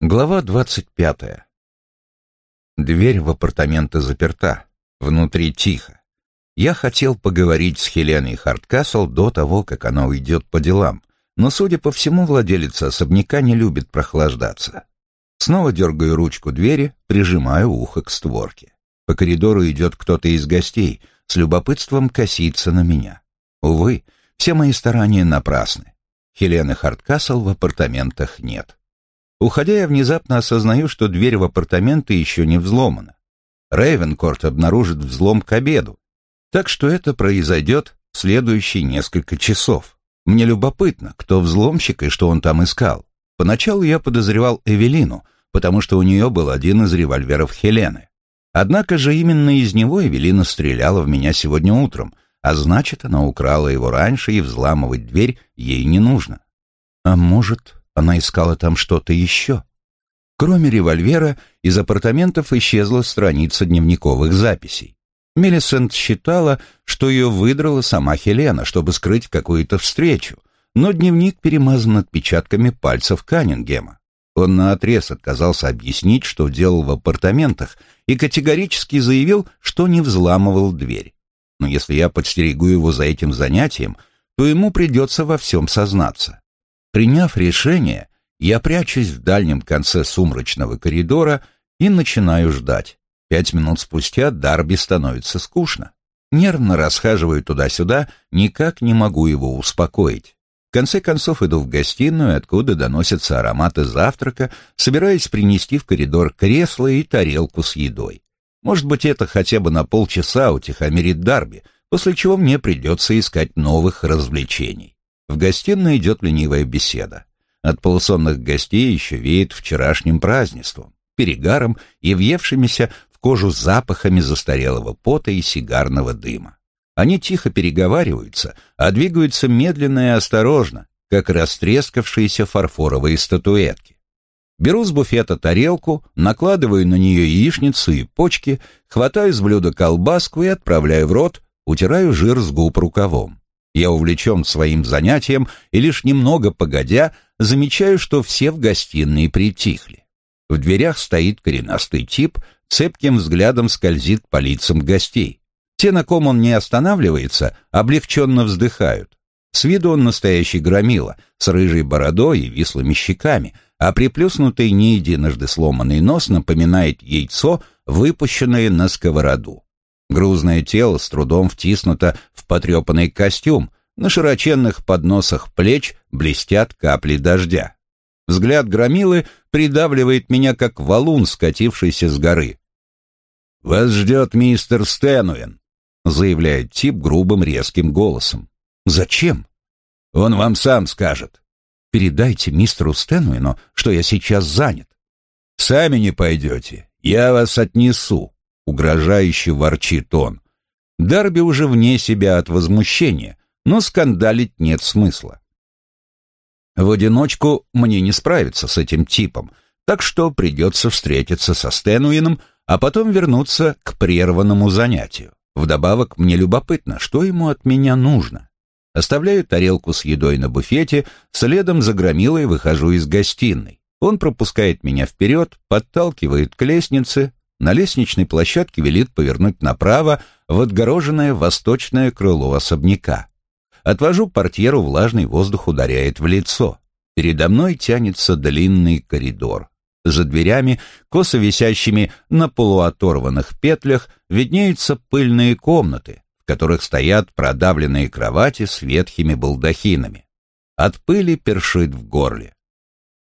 Глава двадцать пятая. Дверь в апартаменты заперта. Внутри тихо. Я хотел поговорить с Хеленой Харткасл до того, как она уйдет по делам, но, судя по всему, владелица особняка не любит прохлаждаться. Снова дергаю ручку двери, прижимаю ухо к створке. По коридору идет кто-то из гостей, с любопытством косится на меня. Увы, все мои старания напрасны. Хелены Харткасл в апартаментах нет. Уходя, я внезапно осознаю, что дверь в апартаменты еще не взломана. Рейвенкорт обнаружит взлом к обеду. Так что это произойдет в следующие несколько часов. Мне любопытно, кто взломщик и что он там искал. Поначалу я подозревал Эвелину, потому что у нее был один из револьверов Хелены. Однако же именно из него Эвелина стреляла в меня сегодня утром, а значит, она украла его раньше, и взламывать дверь ей не нужно. А может, она искала там что-то еще. Кроме револьвера, из апартаментов исчезла страница дневниковых записей. Мелисент считала, что ее выдрала сама Хелена, чтобы скрыть какую-то встречу, но дневник перемазан отпечатками пальцев Каннингема. Он наотрез отказался объяснить, что делал в апартаментах, и категорически заявил, что не взламывал дверь. Но если я подстерегу его за этим занятием, то ему придется во всем сознаться. Приняв решение, я прячусь в дальнем конце сумрачного коридора и начинаю ждать. Пять минут спустя Дарби становится скучно. Нервно расхаживаю туда-сюда, никак не могу его успокоить. В конце концов иду в гостиную, откуда доносятся ароматы завтрака, собираясь принести в коридор кресло и тарелку с едой. Может быть, это хотя бы на полчаса утихомирит Дарби, после чего мне придется искать новых развлечений. В гостиной идет ленивая беседа. От полусонных гостей еще веет вчерашним празднеством, перегаром и въевшимися в кожу запахами застарелого пота и сигарного дыма. Они тихо переговариваются, а двигаются медленно и осторожно, как растрескавшиеся фарфоровые статуэтки. Беру с буфета тарелку, накладываю на нее яичницу и почки, хватаю с блюда колбаску и отправляю в рот, утираю жир с губ рукавом. Я увлечен своим занятием и лишь немного погодя замечаю, что все в гостиной притихли. В дверях стоит коренастый тип, цепким взглядом скользит по лицам гостей. Те, на ком он не останавливается, облегченно вздыхают. С виду он настоящий громила, с рыжей бородой и вислыми щеками, а приплюснутый не единожды сломанный нос напоминает яйцо, выпущенное на сковороду. Грузное тело с трудом втиснуто в потрепанный костюм, на широченных подносах плеч блестят капли дождя. Взгляд громилы придавливает меня, как валун, скатившийся с горы. «Вас ждет мистер Стэнуэн», — заявляет тип грубым резким голосом. «Зачем?» «Он вам сам скажет». «Передайте мистеру Стэнуэну, что я сейчас занят». «Сами не пойдете, я вас отнесу», угрожающе ворчит он. Дарби уже вне себя от возмущения, но скандалить нет смысла. В одиночку мне не справиться с этим типом, так что придется встретиться со Стэнуином, а потом вернуться к прерванному занятию. Вдобавок мне любопытно, что ему от меня нужно. Оставляю тарелку с едой на буфете, следом за громилой выхожу из гостиной. Он пропускает меня вперед, подталкивает к лестнице, на лестничной площадке велит повернуть направо в отгороженное восточное крыло особняка. Отвожу портьеру, влажный воздух ударяет в лицо. Передо мной тянется длинный коридор. За дверями, косо висящими на полуоторванных петлях, виднеются пыльные комнаты, в которых стоят продавленные кровати с ветхими балдахинами. От пыли першит в горле.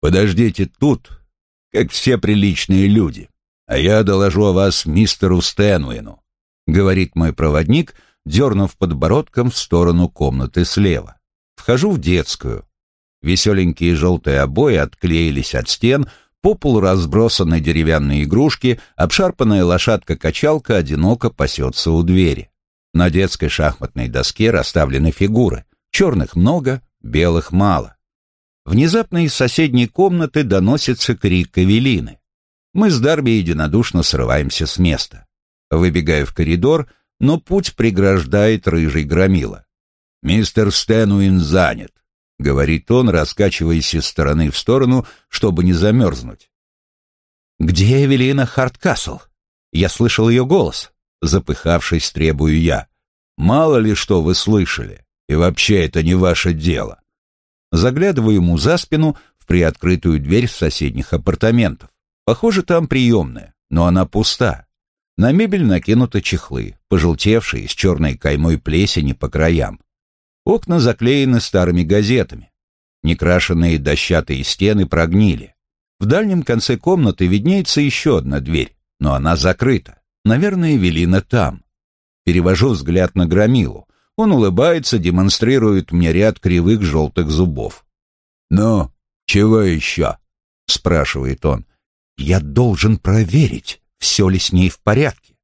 «Подождите тут, как все приличные люди», «А я доложу о вас мистеру Стэнуину», — говорит мой проводник, дернув подбородком в сторону комнаты слева. Вхожу в детскую. Веселенькие желтые обои отклеились от стен, по полу разбросаны деревянные игрушки, обшарпанная лошадка-качалка одиноко пасется у двери. На детской шахматной доске расставлены фигуры. Черных много, белых мало. Внезапно из соседней комнаты доносится крик Эвелины. Мы с Дарби единодушно срываемся с места. Выбегаю в коридор, но путь преграждает рыжий громила. «Мистер Стэнуин занят», — говорит он, раскачиваясь из стороны в сторону, чтобы не замерзнуть. «Где Эвелина Харткасл?» Я слышал ее голос. Запыхавшись, требую я. «Мало ли что вы слышали, и вообще это не ваше дело». Заглядываю ему за спину в приоткрытую дверь соседних апартаментов. Похоже, там приемная, но она пуста. На мебель накинуты чехлы, пожелтевшие, с черной каймой плесени по краям. Окна заклеены старыми газетами. Некрашенные дощатые стены прогнили. В дальнем конце комнаты виднеется еще одна дверь, но она закрыта. Наверное, Велина там. Перевожу взгляд на Громилу. Он улыбается, демонстрирует мне ряд кривых желтых зубов. «Ну, чего еще?» — спрашивает он. «Я должен проверить, все ли с ней в порядке».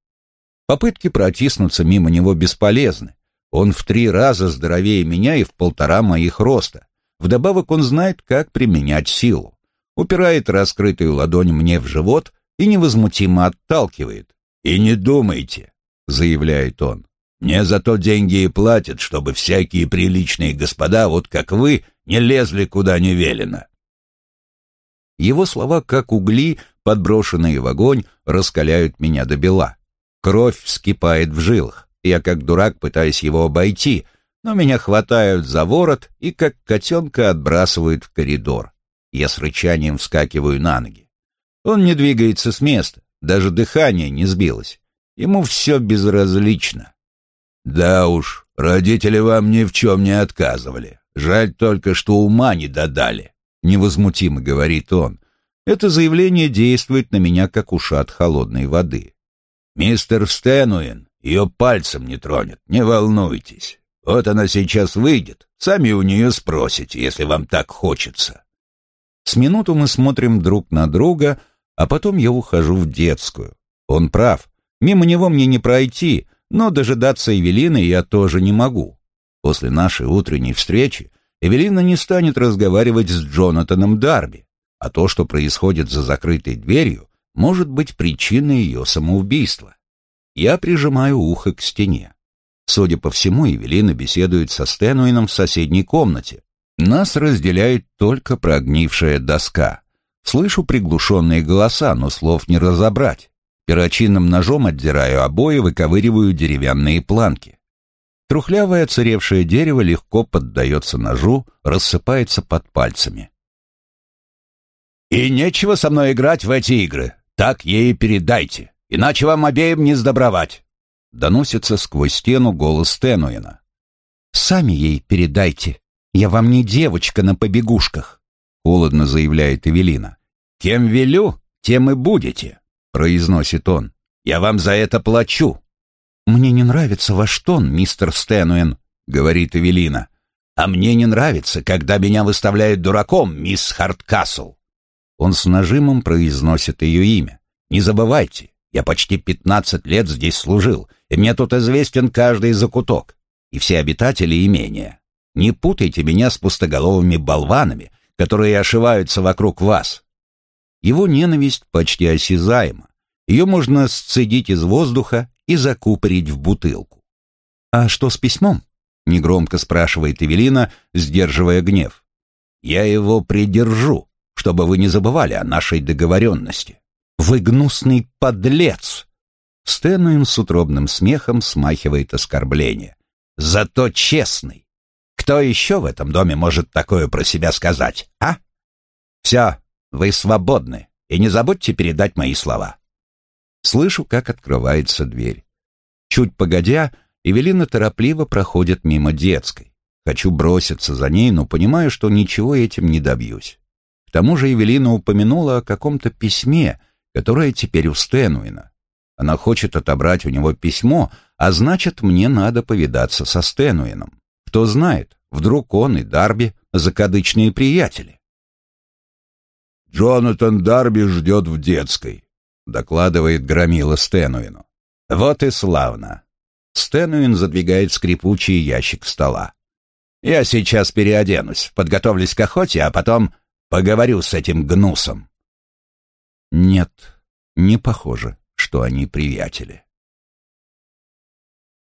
Попытки протиснуться мимо него бесполезны. Он в три раза здоровее меня и в полтора моих роста. Вдобавок он знает, как применять силу. Упирает раскрытую ладонь мне в живот и невозмутимо отталкивает. «И не думайте», — заявляет он. «Мне зато деньги и платят, чтобы всякие приличные господа, вот как вы, не лезли куда не велено». Его слова, как угли, подброшенные в огонь, раскаляют меня до бела. Кровь вскипает в жилах. Я, как дурак, пытаюсь его обойти, но меня хватают за ворот и как котенка отбрасывают в коридор. Я с рычанием вскакиваю на ноги. Он не двигается с места, даже дыхание не сбилось. Ему все безразлично. «Да уж, родители вам ни в чем не отказывали. Жаль только, что ума не додали», — невозмутимо говорит он. Это заявление действует на меня, как ушат холодной воды. «Мистер Стэнуин ее пальцем не тронет, не волнуйтесь. Вот она сейчас выйдет, сами у нее спросите, если вам так хочется. С минуту мы смотрим друг на друга, а потом я ухожу в детскую. Он прав, мимо него мне не пройти, но дожидаться Эвелины я тоже не могу. После нашей утренней встречи Эвелина не станет разговаривать с Джонатаном Дарби, а то, что происходит за закрытой дверью, может быть причиной ее самоубийства. Я прижимаю ухо к стене. Судя по всему, Евелина беседует со Стэнуином в соседней комнате. Нас разделяет только прогнившая доска. Слышу приглушенные голоса, но слов не разобрать. Перочинным ножом отдираю обои, выковыриваю деревянные планки. Трухлявое царевшее дерево легко поддается ножу, рассыпается под пальцами. «И нечего со мной играть в эти игры. Так ей передайте, иначе вам обеим не сдобровать доносится сквозь стену голос Тенуина. «Сами ей передайте. Я вам не девочка на побегушках», — холодно заявляет Эвелина. «Кем велю, тем и будете», — произносит он. «Я вам за это плачу». «Мне не нравится ваш тон, мистер Стэнуэн», — говорит Эвелина. «А мне не нравится, когда меня выставляют дураком, мисс Харткасл». Он с нажимом произносит ее имя. «Не забывайте, я почти пятнадцать лет здесь служил, и мне тут известен каждый закуток и все обитатели имения. Не путайте меня с пустоголовыми болванами, которые ошиваются вокруг вас. Его ненависть почти осязаема. Ее можно сцедить из воздуха и закупорить в бутылку. «А что с письмом?» — негромко спрашивает Эвелина, сдерживая гнев. «Я его придержу, чтобы вы не забывали о нашей договоренности». «Вы гнусный подлец!» Стэнуин с утробным смехом смахивает оскорбление. «Зато честный! Кто еще в этом доме может такое про себя сказать, а? Все, вы свободны, и не забудьте передать мои слова». Слышу, как открывается дверь. Чуть погодя, Эвелина торопливо проходит мимо детской. Хочу броситься за ней, но понимаю, что ничего этим не добьюсь. К тому же Эвелина упомянула о каком-то письме, которое теперь у Стэнуина. Она хочет отобрать у него письмо, а значит, мне надо повидаться со Стэнуином. Кто знает, вдруг он и Дарби закадычные приятели. «Джонатан Дарби ждет в детской», — докладывает Громила Стэнуину. «Вот и славно». Стэнуин задвигает скрипучий ящик стола. «Я сейчас переоденусь, подготовлюсь к охоте, а потом поговорю с этим гнусом». Нет, не похоже что они приятели.